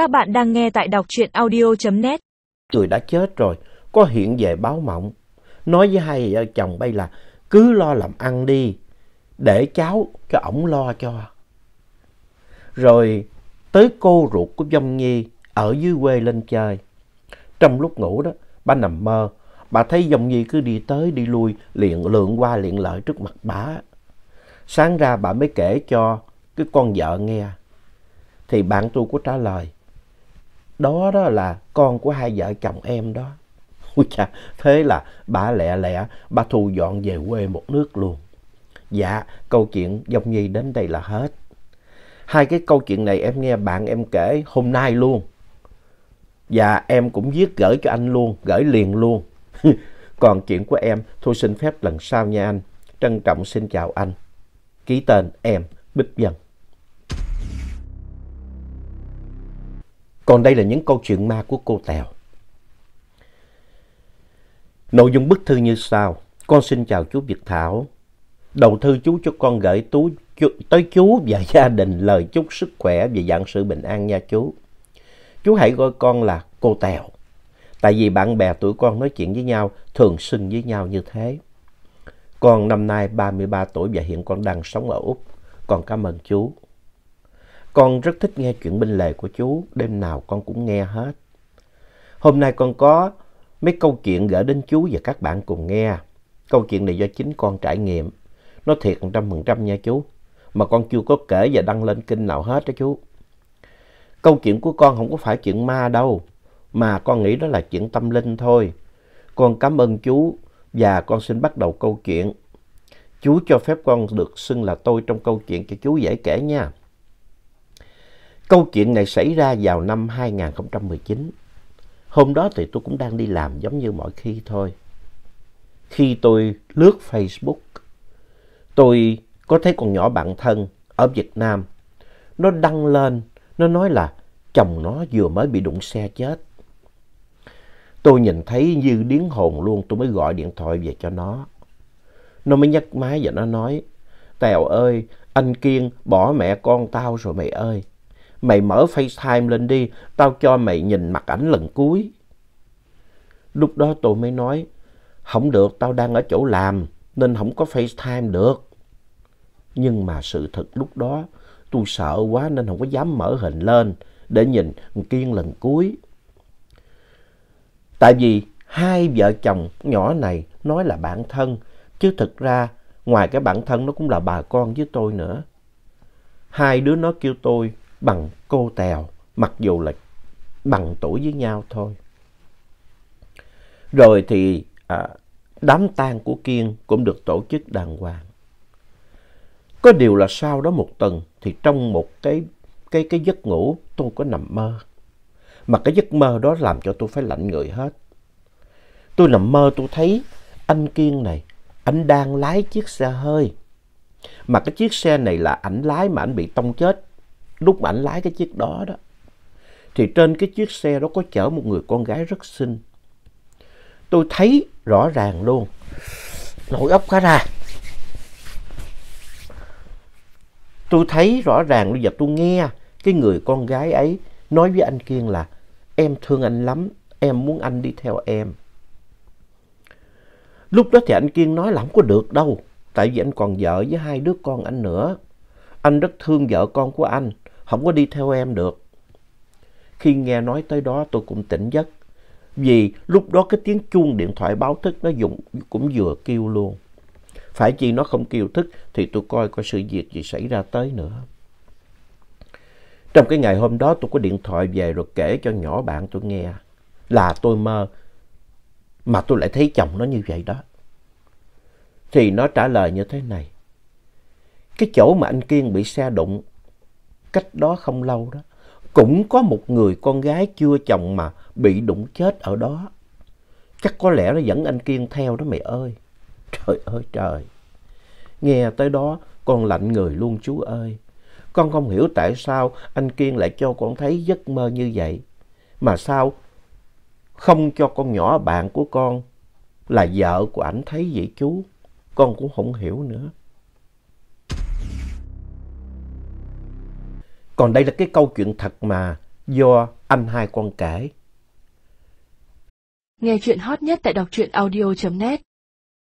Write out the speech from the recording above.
Các bạn đang nghe tại đọc truyện audio.net. Người đã chết rồi, có hiện về báo mộng. Nói với hai vợ chồng bây là cứ lo làm ăn đi, để cháu cho ổng lo cho. Rồi tới cô ruột của Dông Nhi ở dưới quê lên chơi. Trong lúc ngủ đó, bà nằm mơ, bà thấy Dông Nhi cứ đi tới đi lui, liền lượn qua liền lợi trước mặt bà. Sáng ra bà mới kể cho cái con vợ nghe. Thì bạn tôi có trả lời, đó đó là con của hai vợ chồng em đó. Ui chà, thế là bà lẹ lẹ, bà thu dọn về quê một nước luôn. Dạ, câu chuyện Dông Nhi đến đây là hết. Hai cái câu chuyện này em nghe bạn em kể hôm nay luôn. Và em cũng viết gửi cho anh luôn, gửi liền luôn. Còn chuyện của em, thôi xin phép lần sau nha anh. Trân trọng xin chào anh. Ký tên em, Bích Dân. Còn đây là những câu chuyện ma của cô Tèo. Nội dung bức thư như sau. Con xin chào chú Việt Thảo. Đầu thư chú cho con gửi tú, chú, tới chú và gia đình lời chúc sức khỏe và dạng sự bình an nha chú. Chú hãy gọi con là cô Tèo. Tại vì bạn bè tuổi con nói chuyện với nhau thường xưng với nhau như thế. Con năm nay 33 tuổi và hiện con đang sống ở Úc. Con cảm ơn chú. Con rất thích nghe chuyện binh lề của chú, đêm nào con cũng nghe hết. Hôm nay con có mấy câu chuyện gửi đến chú và các bạn cùng nghe. Câu chuyện này do chính con trải nghiệm. Nó thiệt 100% nha chú. Mà con chưa có kể và đăng lên kênh nào hết đó chú. Câu chuyện của con không có phải chuyện ma đâu. Mà con nghĩ đó là chuyện tâm linh thôi. Con cảm ơn chú và con xin bắt đầu câu chuyện. Chú cho phép con được xưng là tôi trong câu chuyện cho chú dễ kể nha. Câu chuyện này xảy ra vào năm 2019. Hôm đó thì tôi cũng đang đi làm giống như mọi khi thôi. Khi tôi lướt Facebook, tôi có thấy con nhỏ bạn thân ở Việt Nam. Nó đăng lên, nó nói là chồng nó vừa mới bị đụng xe chết. Tôi nhìn thấy như điếng hồn luôn, tôi mới gọi điện thoại về cho nó. Nó mới nhấc máy và nó nói, Tèo ơi, anh Kiên bỏ mẹ con tao rồi mày ơi. Mày mở FaceTime lên đi, tao cho mày nhìn mặt ảnh lần cuối. Lúc đó tôi mới nói, không được, tao đang ở chỗ làm, nên không có FaceTime được. Nhưng mà sự thật lúc đó, tôi sợ quá nên không có dám mở hình lên để nhìn Kiên lần cuối. Tại vì hai vợ chồng nhỏ này nói là bạn thân, chứ thực ra ngoài cái bạn thân nó cũng là bà con với tôi nữa. Hai đứa nó kêu tôi bằng cô Tèo, mặc dù là bằng tuổi với nhau thôi. Rồi thì à, đám tang của Kiên cũng được tổ chức đàng hoàng. Có điều là sau đó một tuần thì trong một cái, cái, cái giấc ngủ tôi có nằm mơ. Mà cái giấc mơ đó làm cho tôi phải lạnh người hết. Tôi nằm mơ tôi thấy anh Kiên này, anh đang lái chiếc xe hơi. Mà cái chiếc xe này là ảnh lái mà ảnh bị tông chết lúc mà anh lái cái chiếc đó đó. Thì trên cái chiếc xe đó có chở một người con gái rất xinh. Tôi thấy rõ ràng luôn. Nổi ốc cả ra. Tôi thấy rõ ràng bây giờ tôi nghe cái người con gái ấy nói với anh Kiên là em thương anh lắm, em muốn anh đi theo em. Lúc đó thì anh Kiên nói là không có được đâu, tại vì anh còn vợ với hai đứa con anh nữa. Anh rất thương vợ con của anh, không có đi theo em được. Khi nghe nói tới đó tôi cũng tỉnh giấc, vì lúc đó cái tiếng chuông điện thoại báo thức nó dùng cũng vừa kêu luôn. Phải chi nó không kêu thức thì tôi coi có sự việc gì xảy ra tới nữa. Trong cái ngày hôm đó tôi có điện thoại về rồi kể cho nhỏ bạn tôi nghe là tôi mơ mà tôi lại thấy chồng nó như vậy đó. Thì nó trả lời như thế này. Cái chỗ mà anh Kiên bị xe đụng cách đó không lâu đó, cũng có một người con gái chưa chồng mà bị đụng chết ở đó. Chắc có lẽ nó dẫn anh Kiên theo đó mày ơi. Trời ơi trời. Nghe tới đó con lạnh người luôn chú ơi. Con không hiểu tại sao anh Kiên lại cho con thấy giấc mơ như vậy. Mà sao không cho con nhỏ bạn của con là vợ của ảnh thấy vậy chú. Con cũng không hiểu nữa. Còn đây là cái câu chuyện thật mà do anh hai con kể. Nghe chuyện hot nhất tại đọc truyện audio.net